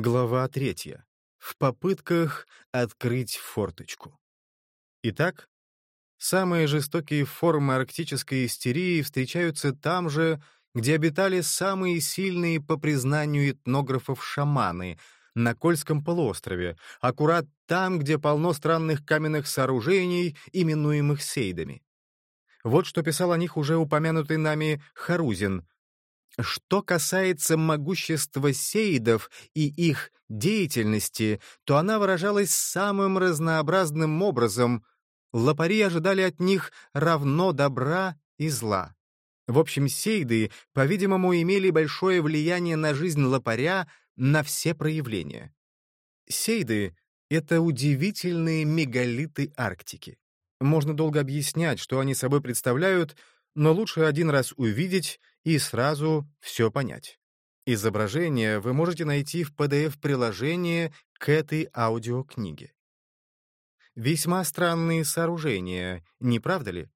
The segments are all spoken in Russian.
Глава третья. В попытках открыть форточку. Итак, самые жестокие формы арктической истерии встречаются там же, где обитали самые сильные, по признанию этнографов, шаманы — на Кольском полуострове, аккурат там, где полно странных каменных сооружений, именуемых сейдами. Вот что писал о них уже упомянутый нами Харузин. Что касается могущества сейдов и их деятельности, то она выражалась самым разнообразным образом. Лопари ожидали от них равно добра и зла. В общем, сейды, по-видимому, имели большое влияние на жизнь лопаря, на все проявления. Сейды — это удивительные мегалиты Арктики. Можно долго объяснять, что они собой представляют, но лучше один раз увидеть и сразу все понять. Изображение вы можете найти в PDF-приложении к этой аудиокниге. Весьма странные сооружения, не правда ли?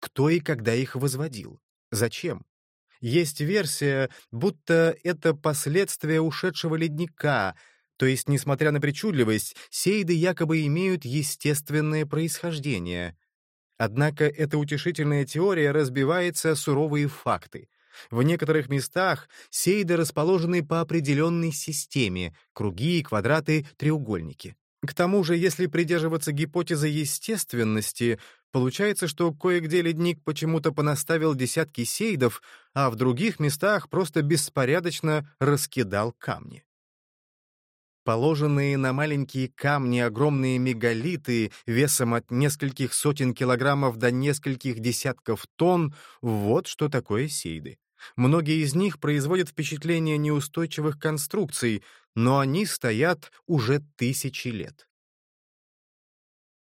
Кто и когда их возводил? Зачем? Есть версия, будто это последствия ушедшего ледника, то есть, несмотря на причудливость, сейды якобы имеют естественное происхождение. Однако эта утешительная теория разбивается суровые факты. В некоторых местах сейды расположены по определенной системе — круги, квадраты, треугольники. К тому же, если придерживаться гипотезы естественности, получается, что кое-где ледник почему-то понаставил десятки сейдов, а в других местах просто беспорядочно раскидал камни. Положенные на маленькие камни огромные мегалиты весом от нескольких сотен килограммов до нескольких десятков тонн — вот что такое сейды. Многие из них производят впечатление неустойчивых конструкций, но они стоят уже тысячи лет.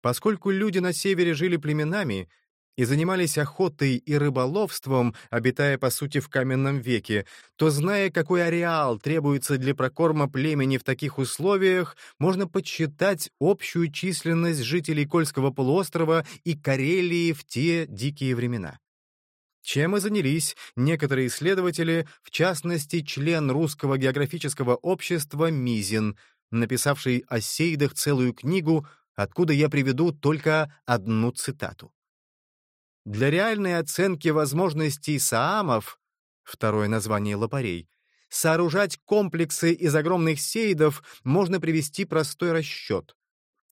Поскольку люди на севере жили племенами и занимались охотой и рыболовством, обитая, по сути, в каменном веке, то, зная, какой ареал требуется для прокорма племени в таких условиях, можно подсчитать общую численность жителей Кольского полуострова и Карелии в те дикие времена чем и занялись некоторые исследователи, в частности, член Русского географического общества Мизин, написавший о сейдах целую книгу, откуда я приведу только одну цитату. Для реальной оценки возможностей Саамов, второе название лопарей, сооружать комплексы из огромных сейдов можно привести простой расчет.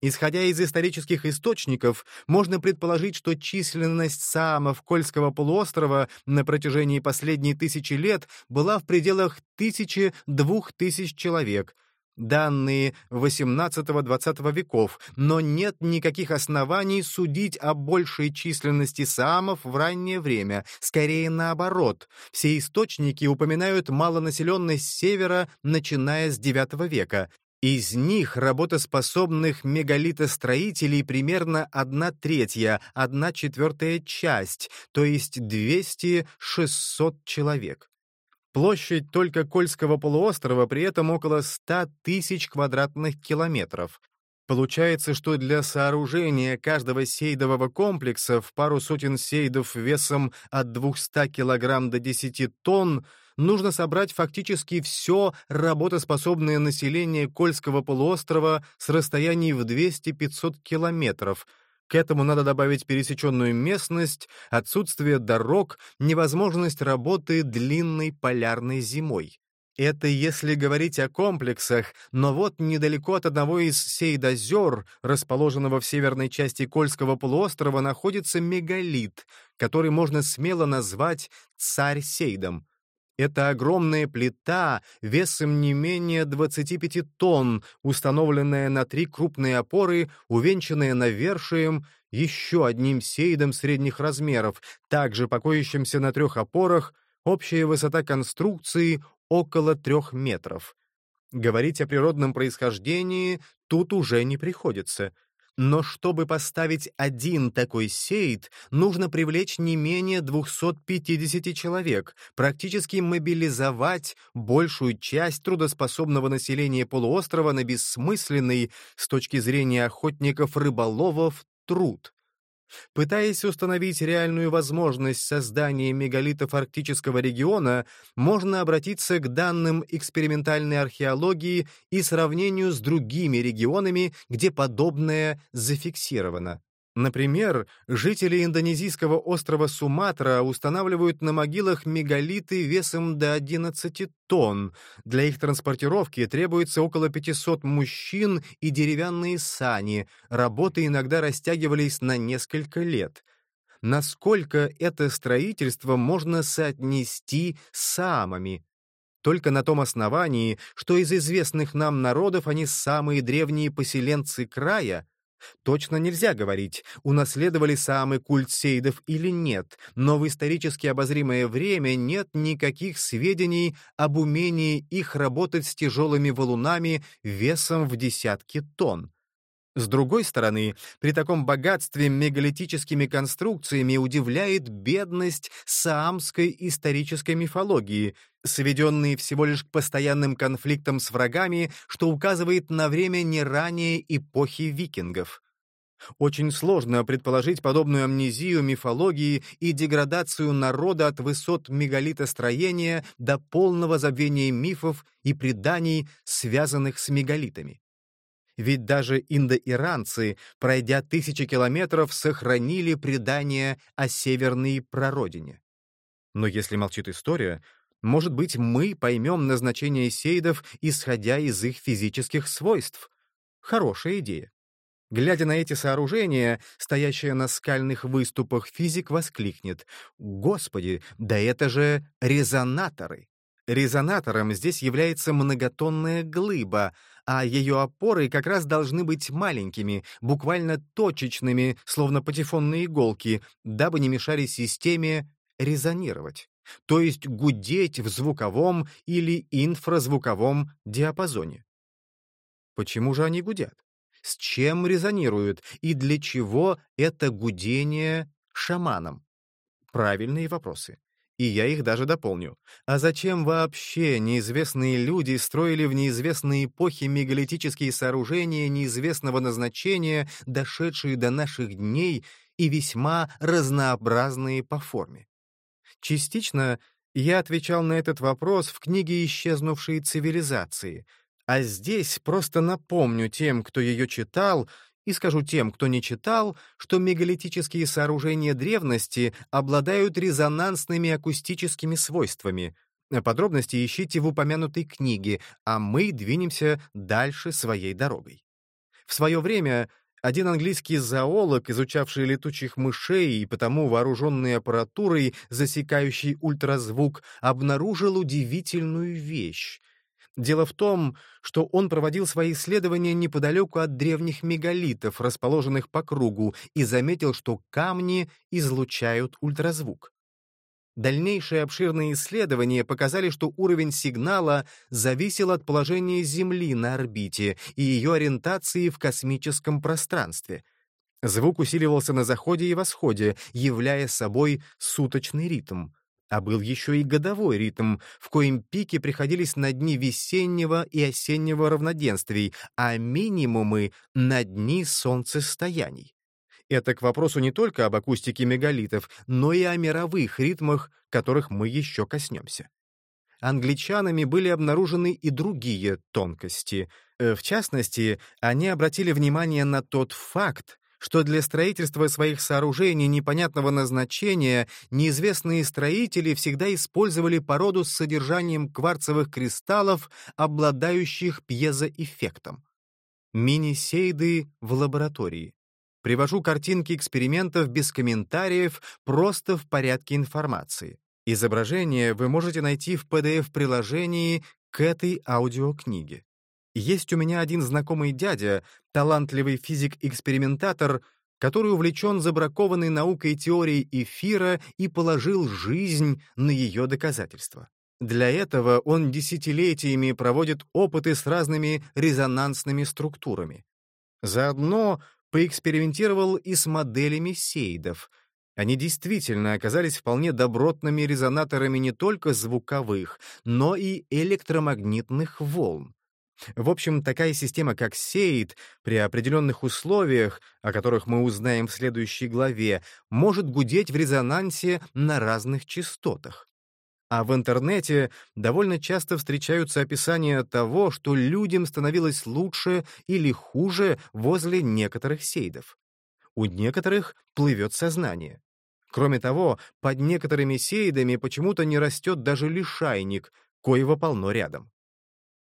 Исходя из исторических источников, можно предположить, что численность саамов Кольского полуострова на протяжении последней тысячи лет была в пределах тысячи-двух тысяч человек, данные XVIII-XX веков, но нет никаких оснований судить о большей численности саамов в раннее время, скорее наоборот. Все источники упоминают малонаселенность севера, начиная с IX века. Из них работоспособных мегалитостроителей примерно одна третья, одна четвертая часть, то есть 200-600 человек. Площадь только Кольского полуострова при этом около 100 тысяч квадратных километров. Получается, что для сооружения каждого сейдового комплекса в пару сотен сейдов весом от 200 кг до 10 тонн нужно собрать фактически все работоспособное население Кольского полуострова с расстояний в 200-500 километров. К этому надо добавить пересеченную местность, отсутствие дорог, невозможность работы длинной полярной зимой. Это если говорить о комплексах, но вот недалеко от одного из сейдозер, расположенного в северной части Кольского полуострова, находится мегалит, который можно смело назвать «царь сейдом». Это огромная плита весом не менее 25 тонн, установленная на три крупные опоры, увенчанная навершием, еще одним сейдом средних размеров, также покоящимся на трех опорах, общая высота конструкции около трех метров. Говорить о природном происхождении тут уже не приходится — но чтобы поставить один такой сейт, нужно привлечь не менее 250 человек, практически мобилизовать большую часть трудоспособного населения полуострова на бессмысленный, с точки зрения охотников-рыболовов, труд. Пытаясь установить реальную возможность создания мегалитов арктического региона, можно обратиться к данным экспериментальной археологии и сравнению с другими регионами, где подобное зафиксировано. Например, жители индонезийского острова Суматра устанавливают на могилах мегалиты весом до 11 тонн. Для их транспортировки требуется около 500 мужчин и деревянные сани. Работы иногда растягивались на несколько лет. Насколько это строительство можно соотнести с самами? Только на том основании, что из известных нам народов они самые древние поселенцы края — Точно нельзя говорить, унаследовали самый культ сейдов или нет, но в исторически обозримое время нет никаких сведений об умении их работать с тяжелыми валунами весом в десятки тонн. С другой стороны, при таком богатстве мегалитическими конструкциями удивляет бедность саамской исторической мифологии, сведенные всего лишь к постоянным конфликтам с врагами, что указывает на время не ранее эпохи викингов. Очень сложно предположить подобную амнезию мифологии и деградацию народа от высот мегалитостроения до полного забвения мифов и преданий, связанных с мегалитами. Ведь даже индоиранцы, пройдя тысячи километров, сохранили предание о северной прародине. Но если молчит история, может быть, мы поймем назначение сейдов, исходя из их физических свойств. Хорошая идея. Глядя на эти сооружения, стоящие на скальных выступах, физик воскликнет «Господи, да это же резонаторы!» Резонатором здесь является многотонная глыба, а ее опоры как раз должны быть маленькими, буквально точечными, словно патефонные иголки, дабы не мешали системе резонировать, то есть гудеть в звуковом или инфразвуковом диапазоне. Почему же они гудят? С чем резонируют и для чего это гудение шаманом? Правильные вопросы и я их даже дополню. А зачем вообще неизвестные люди строили в неизвестные эпохи мегалитические сооружения неизвестного назначения, дошедшие до наших дней и весьма разнообразные по форме? Частично я отвечал на этот вопрос в книге «Исчезнувшие цивилизации», а здесь просто напомню тем, кто ее читал, и скажу тем, кто не читал, что мегалитические сооружения древности обладают резонансными акустическими свойствами. Подробности ищите в упомянутой книге, а мы двинемся дальше своей дорогой. В свое время один английский зоолог, изучавший летучих мышей и потому вооруженный аппаратурой, засекающей ультразвук, обнаружил удивительную вещь. Дело в том, что он проводил свои исследования неподалеку от древних мегалитов, расположенных по кругу, и заметил, что камни излучают ультразвук. Дальнейшие обширные исследования показали, что уровень сигнала зависел от положения Земли на орбите и ее ориентации в космическом пространстве. Звук усиливался на заходе и восходе, являя собой суточный ритм. А был еще и годовой ритм, в коем пики приходились на дни весеннего и осеннего равноденствий, а минимумы — на дни солнцестояний. Это к вопросу не только об акустике мегалитов, но и о мировых ритмах, которых мы еще коснемся. Англичанами были обнаружены и другие тонкости. Э, в частности, они обратили внимание на тот факт, что для строительства своих сооружений непонятного назначения неизвестные строители всегда использовали породу с содержанием кварцевых кристаллов, обладающих пьезоэффектом. Мини-сейды в лаборатории. Привожу картинки экспериментов без комментариев, просто в порядке информации. Изображение вы можете найти в PDF-приложении к этой аудиокниге. Есть у меня один знакомый дядя, талантливый физик-экспериментатор, который увлечен забракованной наукой теорией эфира и положил жизнь на ее доказательства. Для этого он десятилетиями проводит опыты с разными резонансными структурами. Заодно поэкспериментировал и с моделями сейдов. Они действительно оказались вполне добротными резонаторами не только звуковых, но и электромагнитных волн. В общем, такая система, как сейд, при определенных условиях, о которых мы узнаем в следующей главе, может гудеть в резонансе на разных частотах. А в интернете довольно часто встречаются описания того, что людям становилось лучше или хуже возле некоторых сейдов. У некоторых плывет сознание. Кроме того, под некоторыми сейдами почему-то не растет даже лишайник, коего полно рядом.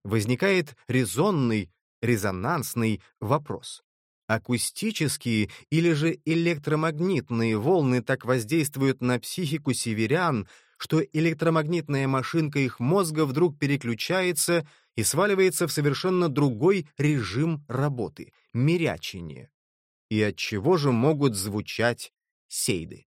Возникает резонный, резонансный вопрос. Акустические или же электромагнитные волны так воздействуют на психику северян, что электромагнитная машинка их мозга вдруг переключается и сваливается в совершенно другой режим работы — мирячение. И от чего же могут звучать сейды?